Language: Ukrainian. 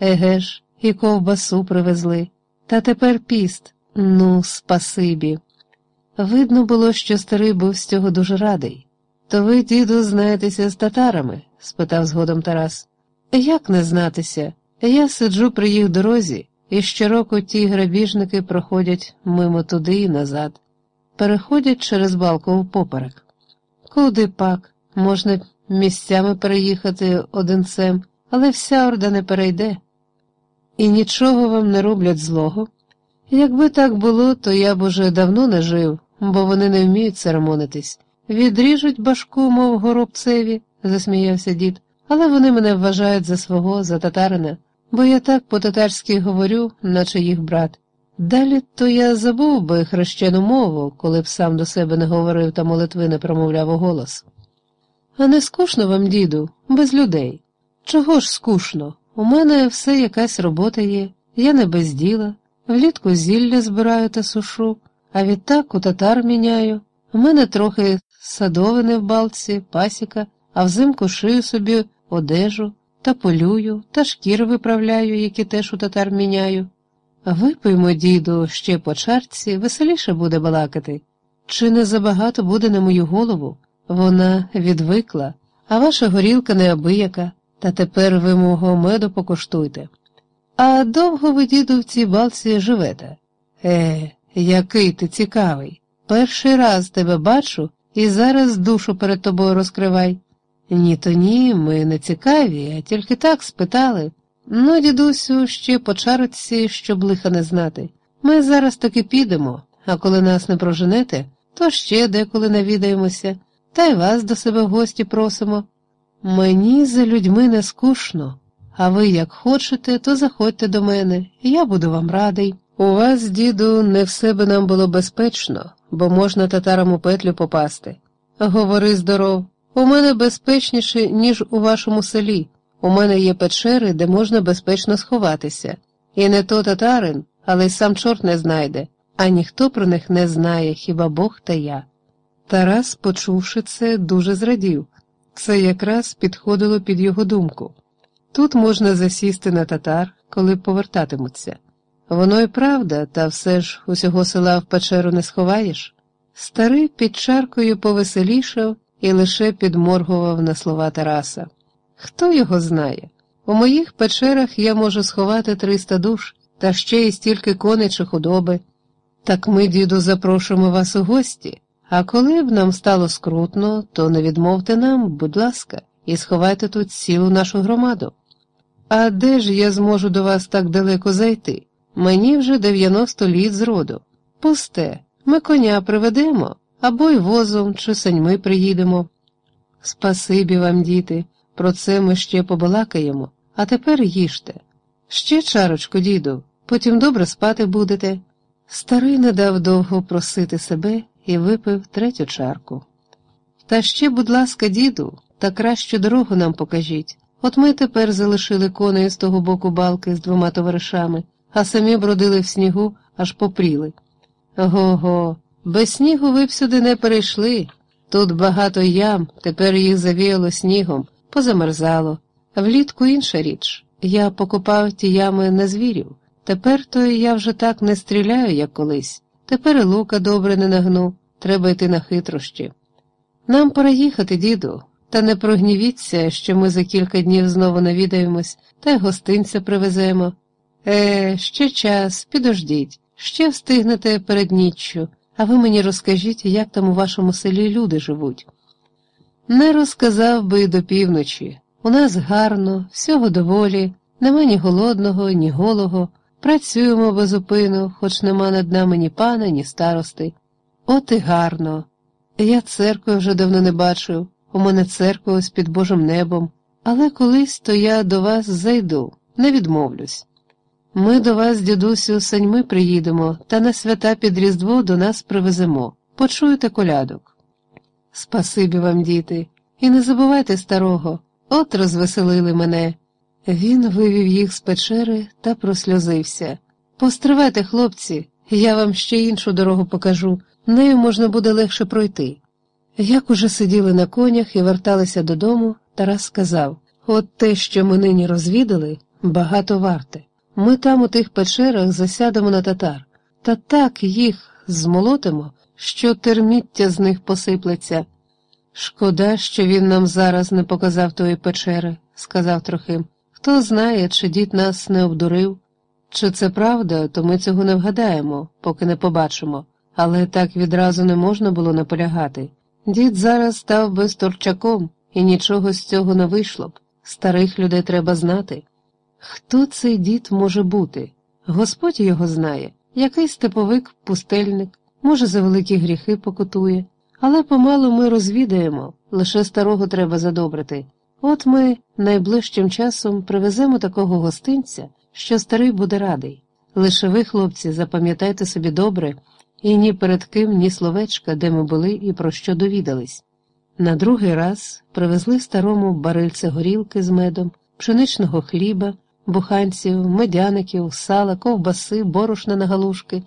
Еге ж, і ковбасу привезли. Та тепер піст. Ну, спасибі. Видно було, що старий був з цього дуже радий. То ви, діду, знаєтеся з татарами? спитав згодом Тарас. Як не знатися? Я сиджу при їх дорозі, і щороку ті грабіжники проходять мимо туди і назад, переходять через балку поперек. Куди пак? Можна місцями переїхати одинцем, але вся орда не перейде. І нічого вам не роблять злого. Якби так було, то я б уже давно не жив, бо вони не вміють церемонитись. Відріжуть башку, мов горобцеві, засміявся дід, але вони мене вважають за свого, за татарина, бо я так по-татарськи говорю, наче їх брат. Далі то я забув би хрещену мову, коли б сам до себе не говорив та молитви не промовляв у голос. А не скучно вам, діду, без людей. Чого ж скучно? У мене все якась робота є, я не без діла, влітку зілля збираю та сушу, а відтак у татар міняю. У мене трохи садовини в балці, пасіка, а взимку шию собі одежу та полюю, та шкіри виправляю, які теж у татар міняю. Випиймо, діду, ще по чарці, веселіше буде балакати. Чи не забагато буде на мою голову? Вона відвикла, а ваша горілка неабияка, та тепер ви мого меду покуштуйте. А довго ви, діду, в цій балці живете? Е, який ти цікавий. Перший раз тебе бачу і зараз душу перед тобою розкривай. Ні, то ні, ми не цікаві, а тільки так спитали. Ну, дідусю, ще по чарці, щоб лиха не знати. Ми зараз таки підемо, а коли нас не проженете, то ще деколи навідаємося, та й вас до себе в гості просимо. Мені за людьми не скучно, а ви як хочете, то заходьте до мене, я буду вам радий. У вас, діду, не все би нам було безпечно, бо можна татарам у петлю попасти. Говори здоров, у мене безпечніше, ніж у вашому селі. У мене є печери, де можна безпечно сховатися. І не то татарин, але й сам чорт не знайде, а ніхто про них не знає, хіба Бог та я. Тарас, почувши це, дуже зрадів. Це якраз підходило під його думку. Тут можна засісти на татар, коли повертатимуться. Воно й правда, та все ж усього села в печеру не сховаєш. Старий під чаркою повеселішав і лише підморгував на слова Тараса. Хто його знає? У моїх печерах я можу сховати триста душ та ще й стільки коней чи худоби. Так ми, діду, запрошуємо вас у гості, а коли б нам стало скрутно, то не відмовте нам, будь ласка, і сховайте тут цілу нашу громаду. А де ж я зможу до вас так далеко зайти? Мені вже 90 літ з роду. Пусте, ми коня приведемо або й возом чи саньми приїдемо. Спасибі вам, діти, про це ми ще побалакаємо, а тепер їжте. Ще чарочку, діду, потім добре спати будете. Старий не дав довго просити себе і випив третю чарку. Та ще, будь ласка, діду, та кращу дорогу нам покажіть. От ми тепер залишили коней з того боку балки з двома товаришами, а самі бродили в снігу, аж попріли. Го го, без снігу ви б сюди не перейшли. Тут багато ям, тепер їх завіяло снігом, позамерзало. Влітку інша річ. Я покупав ті ями на звірів. Тепер то я вже так не стріляю, як колись. Тепер і лука добре не нагну, треба йти на хитрощі. Нам пора їхати, діду, та не прогнівіться, що ми за кілька днів знову навідаємось та й гостинця привеземо. Е, ще час, підождіть, ще встигнете перед ніччю, а ви мені розкажіть, як там у вашому селі люди живуть. Не розказав би й до півночі. У нас гарно, всього доволі, нема ні голодного, ні голого, працюємо безупину, хоч нема над нами ні пана, ні старости. От і гарно. Я церкви вже давно не бачив, у мене церква ось під Божим небом, але колись то я до вас зайду, не відмовлюсь. Ми до вас, дідусю, саньми приїдемо та на свята під Різдво до нас привеземо. Почуєте колядок. Спасибі вам, діти, і не забувайте старого, от розвеселили мене. Він вивів їх з печери та просльозився. Постривайте, хлопці, я вам ще іншу дорогу покажу, нею можна буде легше пройти. Як уже сиділи на конях і верталися додому, Тарас сказав от те, що ми нині розвідали, багато варте. Ми там у тих печерах засядемо на татар, та так їх змолотимо, що терміття з них посиплеться. Шкода, що він нам зараз не показав тої печери, сказав Трохим. Хто знає, чи дід нас не обдурив. Чи це правда, то ми цього не вгадаємо, поки не побачимо, але так відразу не можна було наполягати. Дід зараз став безторчаком, і нічого з цього не вийшло б. Старих людей треба знати. Хто цей дід може бути? Господь його знає, який степовик, пустельник, може, за великі гріхи покутує, але помалу ми розвідаємо, лише старого треба задобрити. От ми найближчим часом привеземо такого гостинця, що старий буде радий. Лише ви, хлопці, запам'ятайте собі добре, і ні перед ким, ні словечка, де ми були і про що довідались. На другий раз привезли старому барильце горілки з медом, пшеничного хліба, буханців, медяників, сала, ковбаси, борошна на галушки,